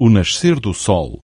o nascer do sol.